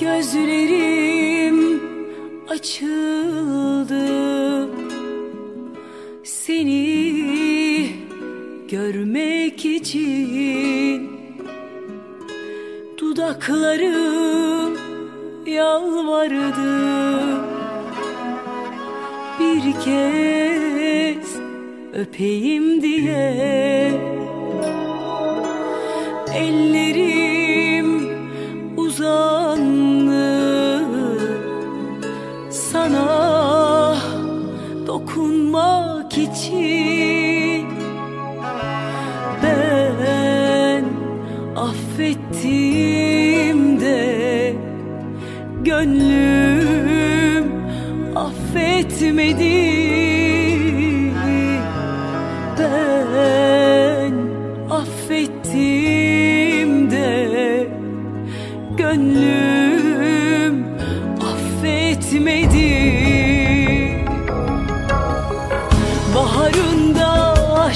Gözlerim açıldı. Seni görmek için Dudaklarım yalvardı. Bir kez öpeyim diye. Ellerim için Ben affettim de Gönlüm affetmedi. Ben affettim de Gönlüm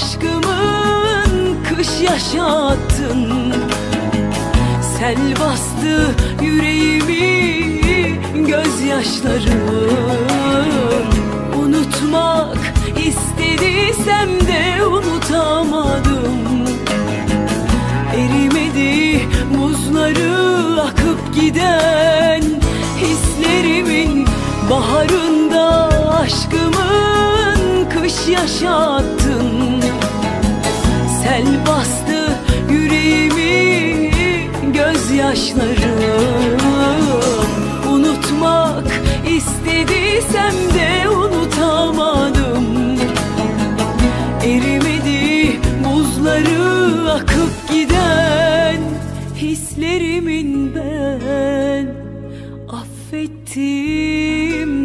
aşkımın kış yaşattın. Sel bastı yüreğimi gözyaşlarım Unutmak istediysem de unutamadım. Erimedi buzları akıp giden Hislerimin baharında aşkımın kış yaşattın istediysem de unutamadım. Erimedi buzları akıp giden Hislerimin ben. Affettim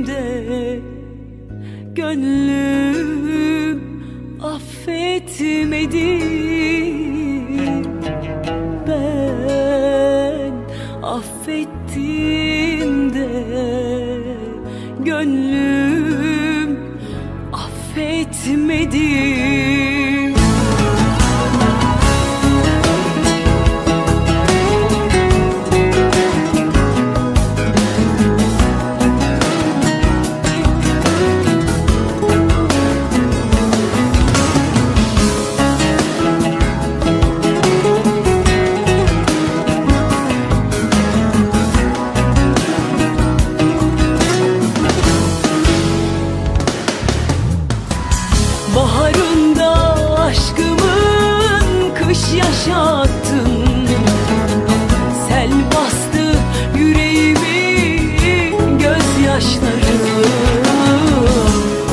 de Gönlüm affetmedi. Ben affettim Gönlüm affetmedi yaşattın. Sel bastı yüreğimi gözyaşlarım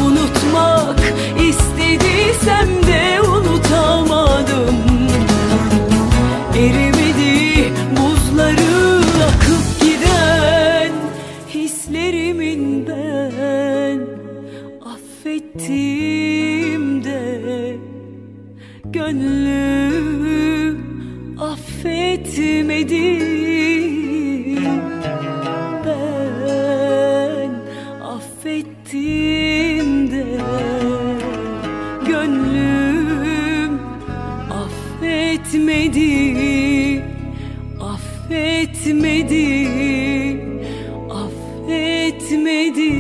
Unutmak istediysem de unutamadım. Erimedi buzları akıp giden Hislerimin ben. Affettim de Gönlüm affetmedi Ben affettim de Gönlüm affetmedi Affetmedi Affetmedi